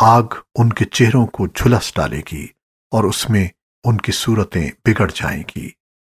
आग उनके चेहरों को झुलस डालेगी और उसमें उनकी सूरतें बिगड़ जाएँगी।